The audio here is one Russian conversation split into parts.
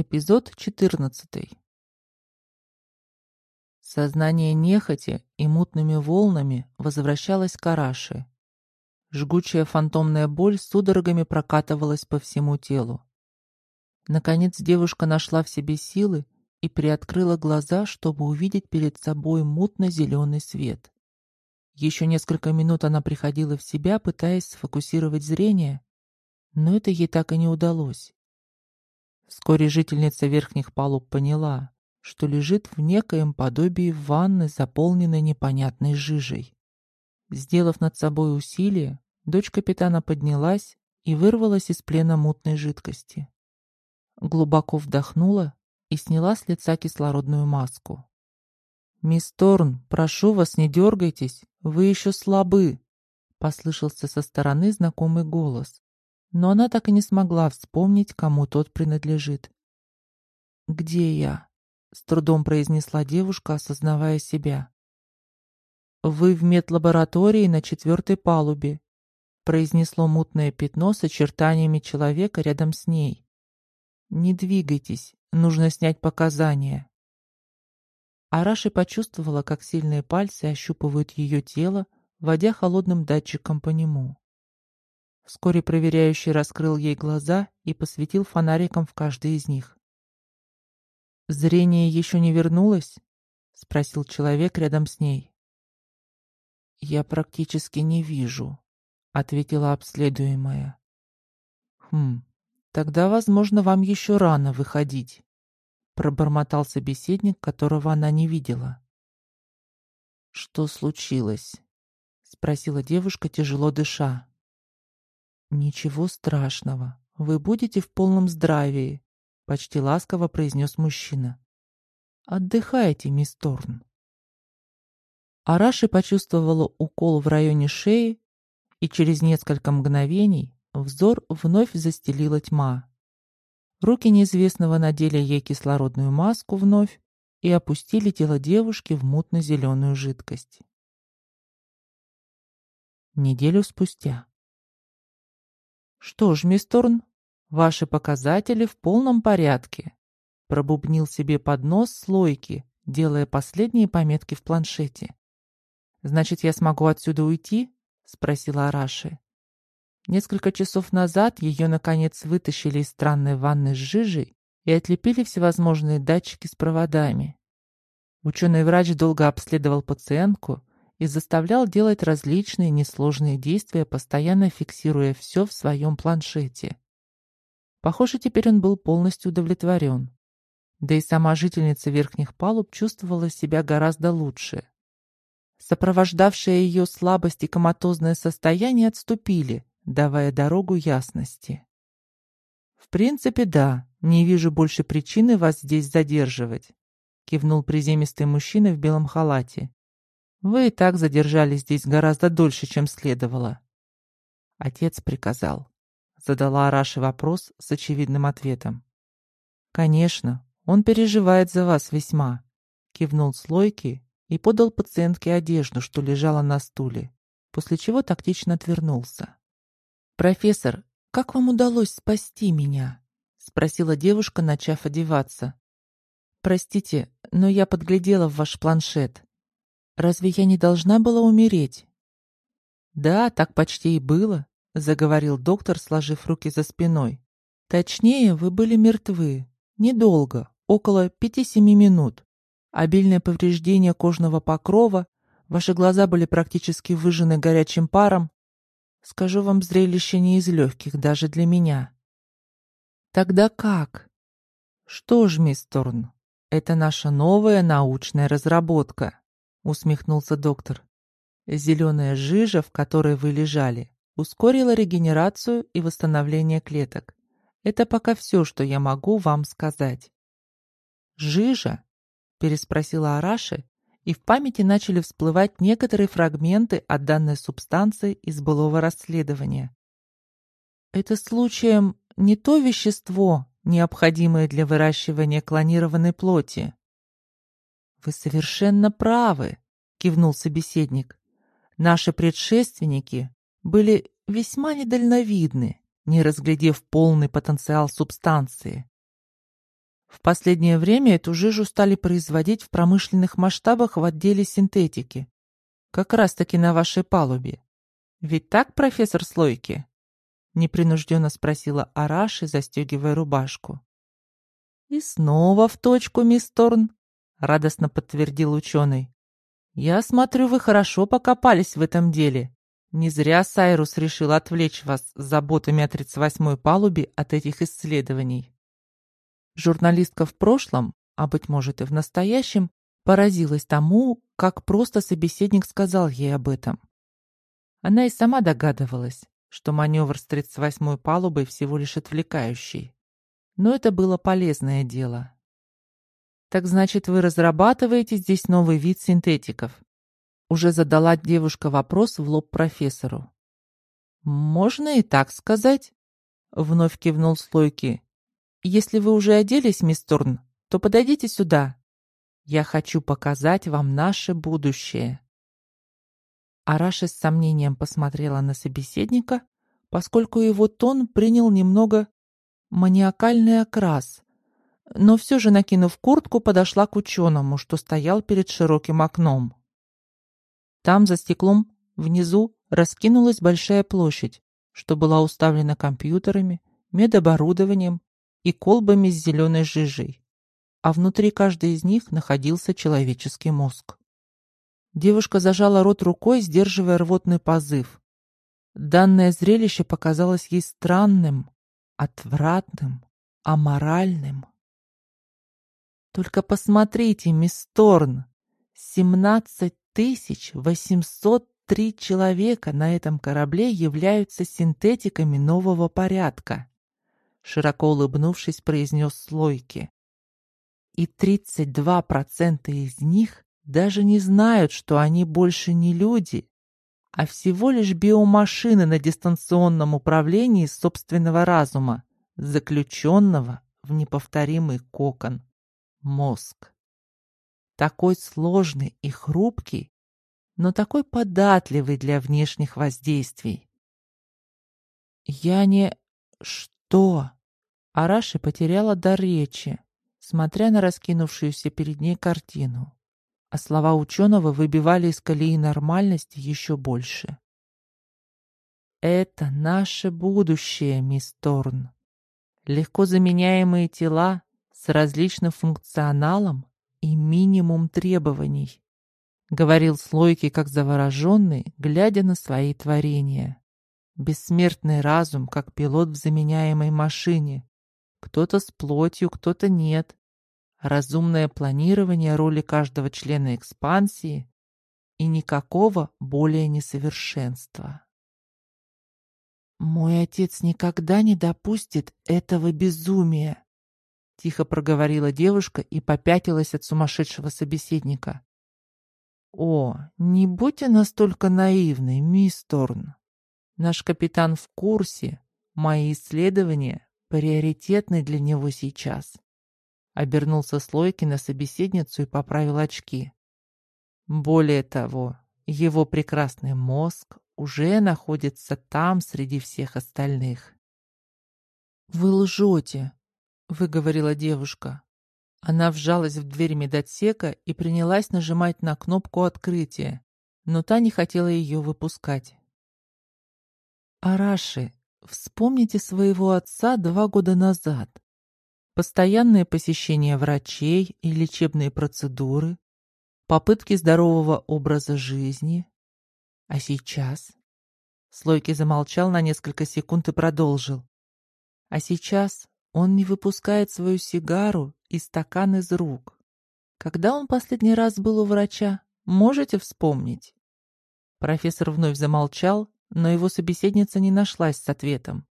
Эпизод 14. Сознание нехоти и мутными волнами возвращалось к Араше. Жгучая фантомная боль судорогами прокатывалась по всему телу. Наконец девушка нашла в себе силы и приоткрыла глаза, чтобы увидеть перед собой мутно-зеленый свет. Еще несколько минут она приходила в себя, пытаясь сфокусировать зрение, но это ей так и не удалось. Вскоре жительница верхних палуб поняла, что лежит в некоем подобии ванны, заполненной непонятной жижей. Сделав над собой усилие, дочь капитана поднялась и вырвалась из плена мутной жидкости. Глубоко вдохнула и сняла с лица кислородную маску. «Мисс Торн, прошу вас, не дергайтесь, вы еще слабы!» Послышался со стороны знакомый голос но она так и не смогла вспомнить, кому тот принадлежит. «Где я?» — с трудом произнесла девушка, осознавая себя. «Вы в медлаборатории на четвертой палубе», — произнесло мутное пятно с очертаниями человека рядом с ней. «Не двигайтесь, нужно снять показания». Араши почувствовала, как сильные пальцы ощупывают ее тело, водя холодным датчиком по нему. Вскоре проверяющий раскрыл ей глаза и посветил фонариком в каждый из них. «Зрение еще не вернулось?» — спросил человек рядом с ней. «Я практически не вижу», — ответила обследуемая. «Хм, тогда, возможно, вам еще рано выходить», — пробормотал собеседник, которого она не видела. «Что случилось?» — спросила девушка, тяжело дыша. «Ничего страшного. Вы будете в полном здравии», — почти ласково произнес мужчина. «Отдыхайте, мисс Торн». Араши почувствовала укол в районе шеи, и через несколько мгновений взор вновь застелила тьма. Руки неизвестного надели ей кислородную маску вновь и опустили тело девушки в мутно-зеленую жидкость. Неделю спустя. «Что ж, мисс Торн, ваши показатели в полном порядке», пробубнил себе под нос слойки, делая последние пометки в планшете. «Значит, я смогу отсюда уйти?» — спросила Араши. Несколько часов назад ее, наконец, вытащили из странной ванны с жижей и отлепили всевозможные датчики с проводами. Ученый-врач долго обследовал пациентку и заставлял делать различные несложные действия, постоянно фиксируя все в своем планшете. Похоже, теперь он был полностью удовлетворен. Да и сама жительница верхних палуб чувствовала себя гораздо лучше. Сопровождавшие ее слабость и коматозное состояние отступили, давая дорогу ясности. «В принципе, да, не вижу больше причины вас здесь задерживать», кивнул приземистый мужчина в белом халате. Вы и так задержались здесь гораздо дольше, чем следовало. Отец приказал. Задала Араши вопрос с очевидным ответом. Конечно, он переживает за вас весьма. Кивнул Слойки и подал пациентке одежду, что лежала на стуле, после чего тактично отвернулся. «Профессор, как вам удалось спасти меня?» — спросила девушка, начав одеваться. «Простите, но я подглядела в ваш планшет. Разве я не должна была умереть? Да, так почти и было, заговорил доктор, сложив руки за спиной. Точнее, вы были мертвы. Недолго, около пяти-семи минут. Обильное повреждение кожного покрова, ваши глаза были практически выжжены горячим паром. Скажу вам, зрелище не из легких даже для меня. Тогда как? Что ж, мисс Торн, это наша новая научная разработка усмехнулся доктор. Зеленая жижа, в которой вы лежали, ускорила регенерацию и восстановление клеток. Это пока все, что я могу вам сказать. «Жижа?» – переспросила Араши, и в памяти начали всплывать некоторые фрагменты от данной субстанции из былого расследования. «Это случаем не то вещество, необходимое для выращивания клонированной плоти?» «Вы совершенно правы», — кивнул собеседник. «Наши предшественники были весьма недальновидны, не разглядев полный потенциал субстанции. В последнее время эту жижу стали производить в промышленных масштабах в отделе синтетики. Как раз-таки на вашей палубе. Ведь так, профессор Слойки? Непринужденно спросила Араши, застегивая рубашку. И снова в точку, мисс Торн, радостно подтвердил ученый. Я смотрю, вы хорошо покопались в этом деле. Не зря Сайрус решил отвлечь вас заботами о 38-й палубе от этих исследований. Журналистка в прошлом, а быть может и в настоящем, поразилась тому, как просто собеседник сказал ей об этом. Она и сама догадывалась, что маневр с 38-й палубой всего лишь отвлекающий. Но это было полезное дело. «Так значит, вы разрабатываете здесь новый вид синтетиков?» Уже задала девушка вопрос в лоб профессору. «Можно и так сказать», — вновь кивнул Слойки. Если вы уже оделись, мисс Турн, то подойдите сюда. Я хочу показать вам наше будущее. Араша с сомнением посмотрела на собеседника, поскольку его тон принял немного маниакальный окрас, но все же, накинув куртку, подошла к ученому, что стоял перед широким окном. Там, за стеклом, внизу, раскинулась большая площадь, что была уставлена компьютерами, медоборудованием и колбами с зеленой жижей, а внутри каждой из них находился человеческий мозг. Девушка зажала рот рукой, сдерживая рвотный позыв. Данное зрелище показалось ей странным, отвратным, аморальным. Только посмотрите, мисс Торн, семнадцать тысяч восемьсот три человека на этом корабле являются синтетиками нового порядка широко улыбнувшись, произнес Слойки. И 32% из них даже не знают, что они больше не люди, а всего лишь биомашины на дистанционном управлении собственного разума, заключенного в неповторимый кокон – мозг. Такой сложный и хрупкий, но такой податливый для внешних воздействий. Я не... Что? Араши потеряла дар речи, смотря на раскинувшуюся перед ней картину. А слова ученого выбивали из колеи нормальности еще больше. «Это наше будущее, мисс Торн. Легко заменяемые тела с различным функционалом и минимум требований», — говорил Слойки как завороженный, глядя на свои творения. Бессмертный разум, как пилот в заменяемой машине, кто-то с плотью, кто-то нет. Разумное планирование роли каждого члена экспансии и никакого более несовершенства. «Мой отец никогда не допустит этого безумия», — тихо проговорила девушка и попятилась от сумасшедшего собеседника. «О, не будьте настолько наивной, мисс Торн. Наш капитан в курсе. Мои исследования приоритетный для него сейчас. Обернулся Слойки на собеседницу и поправил очки. Более того, его прекрасный мозг уже находится там среди всех остальных. «Вы лжете», — выговорила девушка. Она вжалась в дверь медотсека и принялась нажимать на кнопку открытия, но та не хотела ее выпускать. «Араши, Вспомните своего отца два года назад. Постоянное посещение врачей и лечебные процедуры, попытки здорового образа жизни. А сейчас? Слойки замолчал на несколько секунд и продолжил. А сейчас он не выпускает свою сигару и стакан из рук. Когда он последний раз был у врача, можете вспомнить? Профессор вновь замолчал, но его собеседница не нашлась с ответом.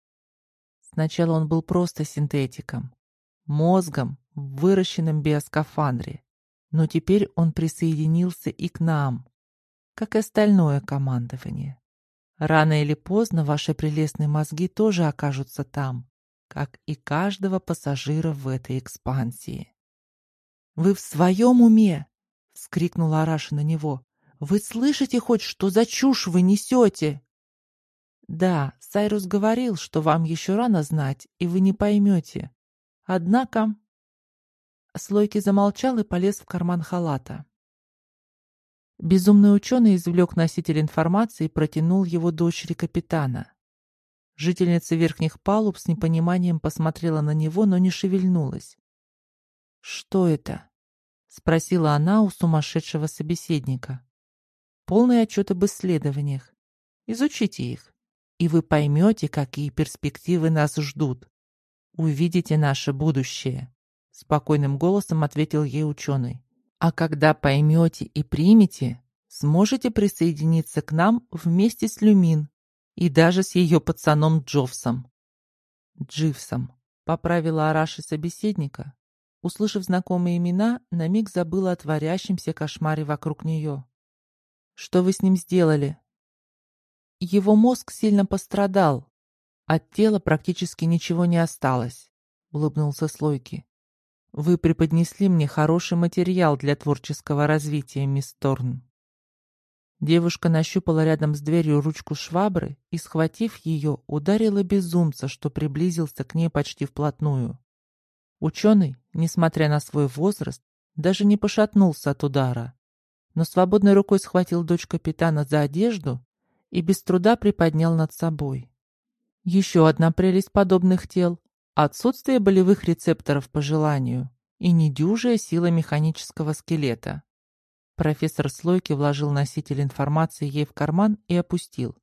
Сначала он был просто синтетиком, мозгом в выращенном биоскафандре, но теперь он присоединился и к нам, как и остальное командование. Рано или поздно ваши прелестные мозги тоже окажутся там, как и каждого пассажира в этой экспансии. «Вы в своем уме?» — вскрикнула Араша на него. «Вы слышите хоть, что за чушь вы несете?» Да, Сайрус говорил, что вам еще рано знать, и вы не поймете. Однако... Слойки замолчал и полез в карман халата. Безумный ученый извлек носитель информации и протянул его дочери капитана. Жительница верхних палуб с непониманием посмотрела на него, но не шевельнулась. «Что это?» — спросила она у сумасшедшего собеседника. «Полный отчет об исследованиях. Изучите их, и вы поймете, какие перспективы нас ждут. Увидите наше будущее», — спокойным голосом ответил ей ученый. «А когда поймете и примете, сможете присоединиться к нам вместе с Люмин, и даже с ее пацаном Джовсом. Дживсом, поправила Араши собеседника. Услышав знакомые имена, на миг забыла о творящемся кошмаре вокруг нее. «Что вы с ним сделали?» «Его мозг сильно пострадал. От тела практически ничего не осталось», — улыбнулся Слойки. «Вы преподнесли мне хороший материал для творческого развития, мисс Торн». Девушка нащупала рядом с дверью ручку швабры и, схватив ее, ударила безумца, что приблизился к ней почти вплотную. Ученый, несмотря на свой возраст, даже не пошатнулся от удара, но свободной рукой схватил дочь капитана за одежду и без труда приподнял над собой. Еще одна прелесть подобных тел – отсутствие болевых рецепторов по желанию и недюжая сила механического скелета. Профессор Слойки вложил носитель информации ей в карман и опустил.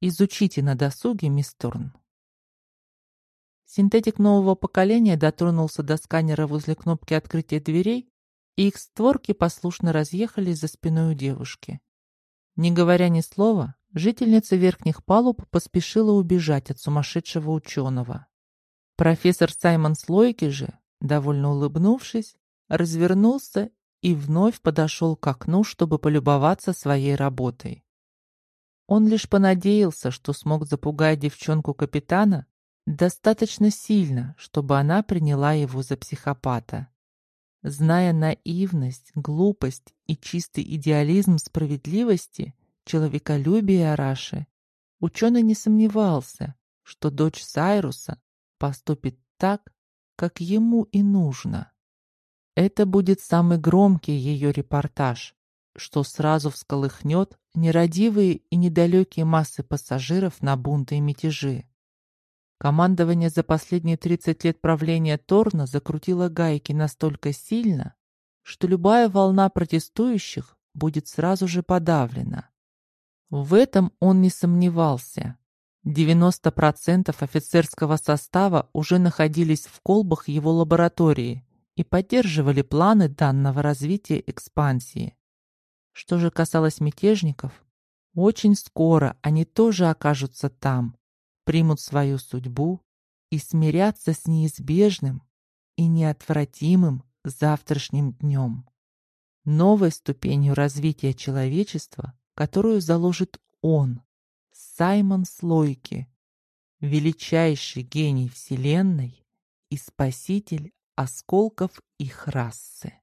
«Изучите на досуге, мисс Торн». Синтетик нового поколения дотронулся до сканера возле кнопки открытия дверей, и их створки послушно разъехались за спиной у девушки. Не говоря ни слова, жительница верхних палуб поспешила убежать от сумасшедшего ученого. Профессор Саймон Слойки же, довольно улыбнувшись, развернулся и вновь подошел к окну, чтобы полюбоваться своей работой. Он лишь понадеялся, что смог запугать девчонку капитана достаточно сильно, чтобы она приняла его за психопата. Зная наивность, глупость и чистый идеализм справедливости, человеколюбие Араши, ученый не сомневался, что дочь Сайруса поступит так, как ему и нужно. Это будет самый громкий ее репортаж, что сразу всколыхнет нерадивые и недалекие массы пассажиров на бунты и мятежи. Командование за последние 30 лет правления Торна закрутило гайки настолько сильно, что любая волна протестующих будет сразу же подавлена. В этом он не сомневался. 90% офицерского состава уже находились в колбах его лаборатории и поддерживали планы данного развития экспансии. Что же касалось мятежников, очень скоро они тоже окажутся там, примут свою судьбу и смирятся с неизбежным и неотвратимым завтрашним днем. Новой ступенью развития человечества, которую заложит он, Саймон Слойки, величайший гений Вселенной и спаситель осколков их расы.